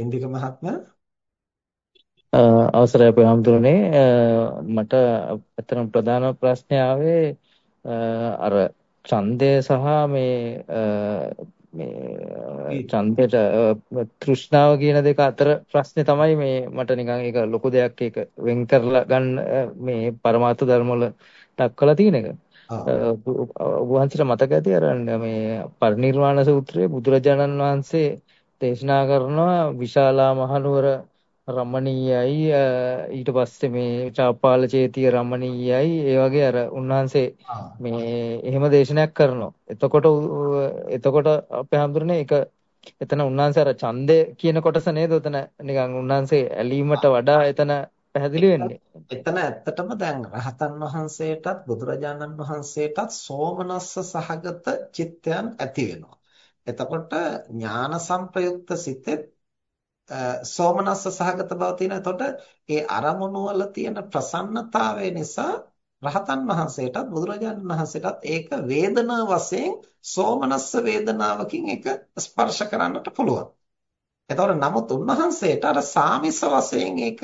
ඉන්දික මහත්මයා අවසරයි අපේ හැමතුනේ මට අතරම ප්‍රධාන ප්‍රශ්නේ ආවේ අර ඡන්දය සහ මේ මේ ඡන්දයට තෘෂ්ණාව කියන දෙක අතර ප්‍රශ්නේ තමයි මේ මට නිකන් ඒක ලොකු දෙයක් ඒක වෙන් කරලා ගන්න මේ පරමාර්ථ ධර්ම වල දක්වලා තියෙන එක. වහන්සේට මතක ඇති අර මේ පරිනිර්වාණ සූත්‍රයේ බුදුරජාණන් වහන්සේ දේශනා කරනවා විශාලා මහනුවර රමණීයයි ඊට පස්සේ මේ චාපාල චේතිය රමණීයයි ඒ වගේ අර උන්වහන්සේ මේ එහෙම දේශනයක් කරනවා. එතකොට එතකොට අපේ හඳුරන්නේ ඒක එතන උන්වහන්සේ අර ඡන්දය කියන කොටස නේද උතන නිකන් උන්වහන්සේ ඇලීමට වඩා එතන පැහැදිලි වෙන්නේ. එතන ඇත්තටම දැන් රහතන් වහන්සේටත් බුදුරජාණන් වහන්සේටත් සෝමනස්ස සහගත චිත්තයන් ඇති වෙනවා. එතකොට ඥාන සංප්‍රයුක්ත සිතෙත් සෝමනස්ස සහගත බව තියෙන. එතකොට ඒ අරමුණු වල තියෙන ප්‍රසන්නතාවය නිසා රහතන් වහන්සේටත් බුදුරජාණන් වහන්සේටත් ඒක වේදනා වශයෙන් සෝමනස්ස වේදනාවකින් ඒක ස්පර්ශ කරන්නට පුළුවන්. එතකොට නමුත් උන්වහන්සේට අර සාමිස වශයෙන් ඒක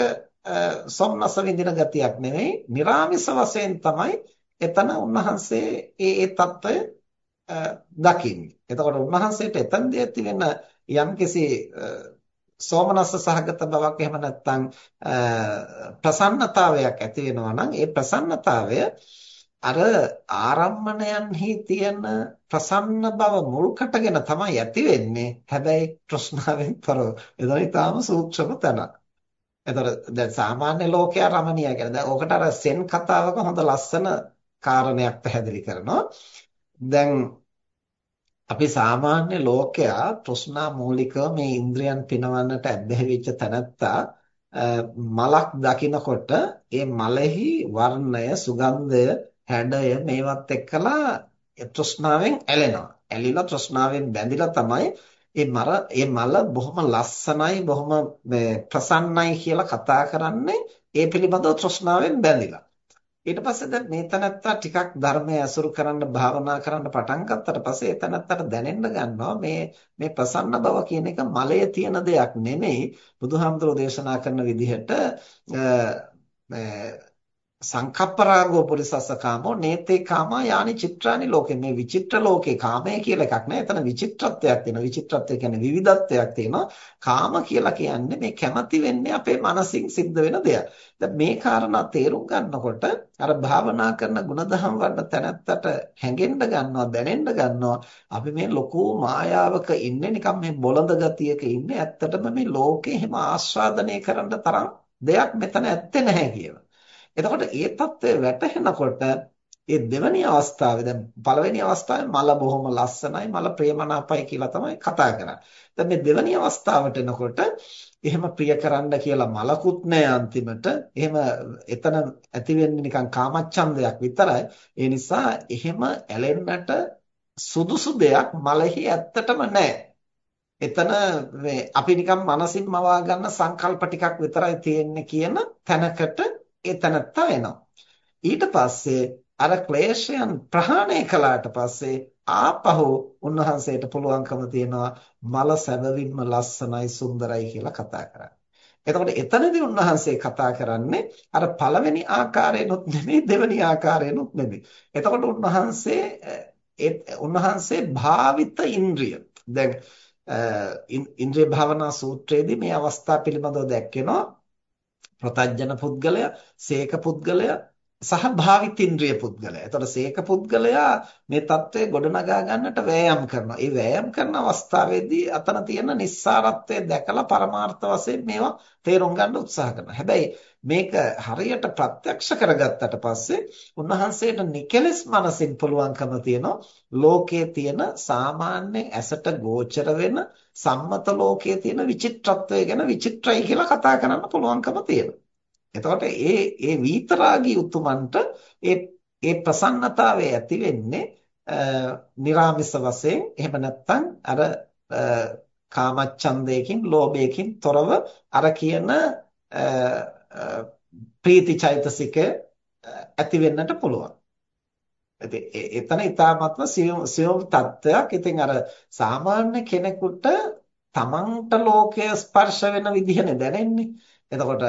සොම්නස විඳින ගතියක් නෙවෙයි, निराமிස වශයෙන් තමයි එතන උන්වහන්සේ ඒ ඒ తত্ত্বය දකින්නේ. එතකොට උන්වහන්සේට එතනදී ඇති වෙන යම්කිසි සෝමනස්ස සහගත බවක් එහෙම නැත්නම් ප්‍රසන්නතාවයක් ඇති වෙනවා නම් ඒ ප්‍රසන්නතාවය අර ආරම්මණයන්හි තියෙන ප්‍රසන්න බව මුල් කොටගෙන තමයි ඇති වෙන්නේ. හැබැයි ප්‍රශ්නාවෙන් තොරව. එතන ඊටාම සූක්ෂම තැනක් එතකොට දැන් සාමාන්‍ය ලෝකයා රමණීය කියලා. දැන් ඕකට අර සෙන් කතාවක හොඳ ලස්සන කාරණයක් පැහැදිලි කරනවා. දැන් අපි සාමාන්‍ය ලෝකයා තෘෂ්ණා මූලිකව මේ ඉන්ද්‍රයන් පිනවන්නට ඇබ්බැහි වෙච්ච තැනත්තා මලක් දකිනකොට ඒ මලෙහි වර්ණය, සුගන්ධය, හැඩය මේවත් එක්කලා තෘෂ්ණාවෙන් ඇලෙනවා. ඇලිලා තෘෂ්ණාවෙන් බැඳිලා තමයි ඒ මර ඒ මල බොහොම ලස්සනයි, බොහොම ප්‍රසන්නයි කියලා කතා කරන්නේ ඒ පිළිබඳව තෘෂ්ණාවෙන් බැඳිලා. ඊට පස්සේ දැන් මේ තනත්තා ටිකක් ධර්මය අසුරු කරන්න භාවනා කරන්න පටන් ගත්තට පස්සේ ඒ තනත්තට දැනෙන්න ගන්නවා මේ මේ ප්‍රසන්න බව කියන එක මලයේ තියෙන දෙයක් නෙමෙයි. බුදුහාමුදුරෝ දේශනා කරන විදිහට සංකප්පරාගෝ පුරිසස්ස කාමෝ නේතේ කාමා යානි චිත්‍රානි ලෝකේ. මේ විචිත්‍ර ලෝකේ කාමය කියලා එකක් නෑ. එතන විචිත්‍රත්වයක් තියෙනවා. විචිත්‍රත්වය කියන්නේ විවිධත්වයක් තියෙනවා. කාම කියලා කියන්නේ මේ කැමති වෙන්නේ අපේ මනසින් සිද්ධ වෙන දෙයක්. දැන් මේ කාරණා තේරුම් ගන්නකොට අර භාවනා කරන ಗುಣධම් වඩන තැනත්තට හැඟෙන්න ගන්නවා දැනෙන්න ගන්නවා. අපි මේ ලොකු මායාවක ඉන්නේ නිකන් මේ බොළඳ ගතියක ඉන්නේ. ඇත්තටම මේ ලෝකේ හැම ආස්වාදනය කරන්න තරම් දෙයක් මෙතන ඇත්තේ නැහැ කියලා. එතකොට ඒ தත්ත්වය වැටහෙනකොට ඒ දෙවැනි අවස්ථාවේ දැන් පළවෙනි අවස්ථාවේ මල බොහොම ලස්සනයි මල ප්‍රේමනාපයි කියලා තමයි කතා කරන්නේ. දැන් මේ දෙවැනි අවස්ථාවට එනකොට එහෙම ප්‍රිය කරන්න කියලා මලකුත් නැහැ අන්තිමට. එහෙම එතන ඇති වෙන්නේ නිකන් කාමච්ඡන්දයක් විතරයි. ඒ නිසා එහෙම ඇලෙන්නට සුදුසු දෙයක් මලෙහි ඇත්තටම නැහැ. එතන මේ අපි නිකන් මනසින් මවා ගන්න සංකල්ප ටිකක් විතරයි තියෙන්නේ කියන තැනකට ඒ තැනත්තා එනවා. ඊට පස්සේ අර ක්ලේශයන් ප්‍රහාණය කළාට පස්සේ ආපහු උන්වහන්සේට පුළුවන්කම තියෙනවා මල සැබවින්ම ලස්සනයි සුන්දරයි කියලා කතා කරන්න. එතකොට එතනදී උන්වහන්සේ කතා කරන්නේ අර පළවෙනි ආකාරයෙන්ුත් නෙමෙයි දෙවෙනි ආකාරයෙන්ුත් නෙමෙයි. එතකොට උන්වහන්සේ උන්වහන්සේ භාවිත ඉන්ද්‍රිය. දැන් ඉන්ද්‍රිය භාවනා සූත්‍රයේදී මේ අවස්ථා පිළිබඳව දැක්වෙනවා ප්‍රතඥ පුද්ගලයා, සීක පුද්ගලයා සහ භාවිතින්ද්‍රිය පුද්ගලයා. එතකොට සීක පුද්ගලයා මේ தત્ත්වය ගොඩනගා ගන්නට වෑයම් කරනවා. ඒ වෑයම් කරන අවස්ථාවේදී අතන තියෙන නිස්සාරත්වය දැකලා පරමාර්ථ වශයෙන් මේවා තේරුම් ගන්න උත්සාහ කරනවා. හැබැයි මේක හරියට ප්‍රත්‍යක්ෂ කරගත්තට පස්සේ උන්වහන්සේට නිකලස් මනසින් පුළුවන්කම තියෙනවා ලෝකයේ තියෙන සාමාන්‍ය ඇසට ගෝචර වෙන සම්මත ලෝකයේ තියෙන විචිත්‍රත්වය ගැන විචිත්‍රයි කියලා කතා කරන්න පුළුවන්කම තියෙනවා. එතකොට ඒ ඒ වීතරාගී උතුමන්ට ඒ ඒ ප්‍රසන්නතාවය ඇති වෙන්නේ නිර්ාමිස වශයෙන් එහෙම නැත්නම් අර කාමච්ඡන්දයකින් ලෝභයකින් තොරව අර කියන ප්‍රීති චෛතසික ඇති වෙන්නට පුළුවන්. ඉතින් එතන ඊ타ත්ම සියුම් සියුම් තත්ත්වයක්. ඉතින් අර සාමාන්‍ය කෙනෙකුට තමන්ට ලෝකය ස්පර්ශ වෙන විදිහනේ දැනෙන්නේ. එතකොට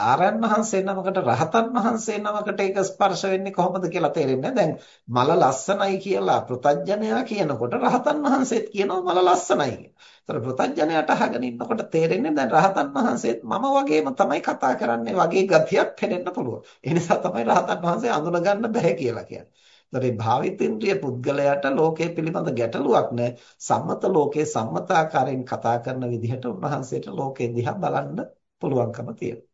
ආරයන් වහන්සේ නමකට රහතන් වහන්සේ නමකට ඒක ස්පර්ශ වෙන්නේ කොහොමද කියලා තේරෙන්නේ දැන් මල ලස්සනයි කියලා පෘතජ්ජනයා කියනකොට රහතන් වහන්සේත් කියනවා මල ලස්සනයි කියලා. ඒතර පෘතජ්ජනයාට අහගෙන ඉන්නකොට තේරෙන්නේ දැන් රහතන් වහන්සේත් මම වගේම තමයි කතා කරන්නේ වගේ ගතියක් පෙනෙන්න පුළුවන්. ඒ නිසා තමයි රහතන් වහන්සේ අඳුන ගන්න බැහැ කියලා කියන්නේ. ඒතරේ භාවිතේන්ද්‍රිය පුද්ගලයාට ලෝකයේ පිළිබඳ ගැටලුවක් නැහැ. සම්මත ලෝකයේ සම්මතාකාරයෙන් කතා කරන විදිහට උන්වහන්සේට ලෝකේ දිහා බලන්න පුළුවන්කම තියෙනවා.